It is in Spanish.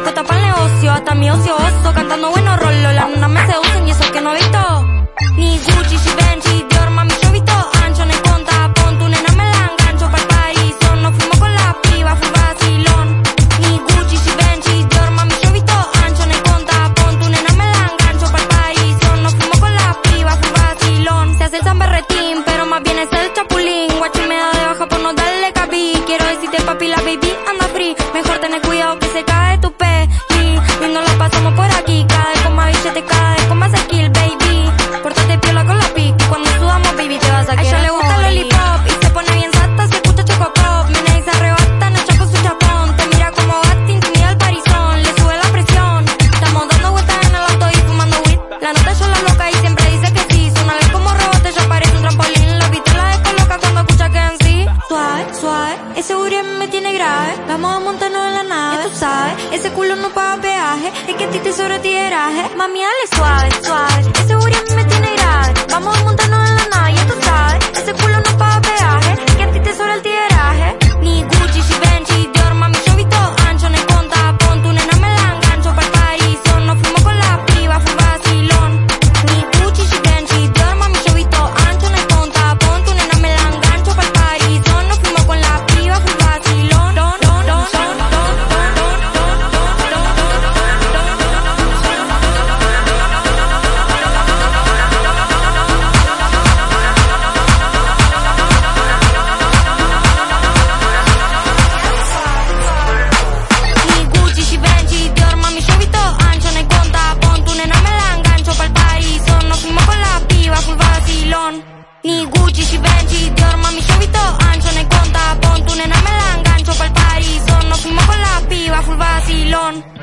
puesta para el negocio. Hasta mi ocio oso, cantando buenos rolos. Las nenas me seducen y eso que no he visto. Ni Gucci, Givenchy, Dior, mami, yo he visto ancho, no hay conta. Pon tu nena, me la engancho pa'l París. Nos fuimos con la piba, full vacilón. Ni Gucci, Givenchy, Dior, mami, yo he visto ancho, no hay conta. Pon tu nena, me la engancho pa'l París. Nos fuimos con la piba, full vacilón. Se hace el San Berretín, pero más bien es el chapulín. Guachi me da de baja por no darle cabí. Quiero decirte, papi, la baby tiene grave. Vamos a montarnos en la nave, ya tú sabes. Ese culo no paga peaje, es que a ti te sobra tiraje. Mami, dale suave, suave. Ni Gucci, Givenchy, Dior, mami, ancho, hay conta. Pon tu nena, me la engancho pa'l París. Nos fuimos con la piba, full vacilón.